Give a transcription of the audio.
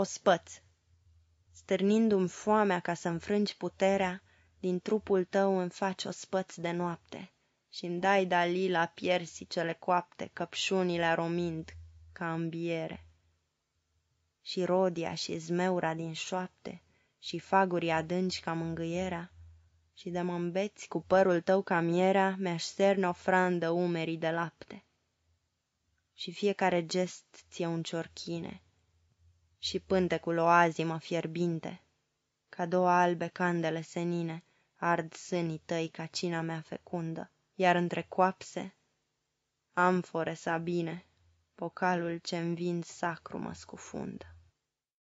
Ospăț Stârnindu-mi foamea ca să înfrângi puterea, Din trupul tău îmi faci ospăț de noapte Și-mi dai dali la cele coapte, Căpșunile aromind ca îmbiere. Și rodia și zmeura din șoapte Și fagurii adânci ca mângâierea, Și de mă cu părul tău ca mierea, Mi-aș serne ofrandă umerii de lapte. Și fiecare gest ție un ciorchine, și pântecul o azimă fierbinte, Ca două albe candele senine, Ard sânii tăi ca cina mea fecundă, Iar între coapse, amfore sabine, Pocalul ce-n vin sacru mă scufundă.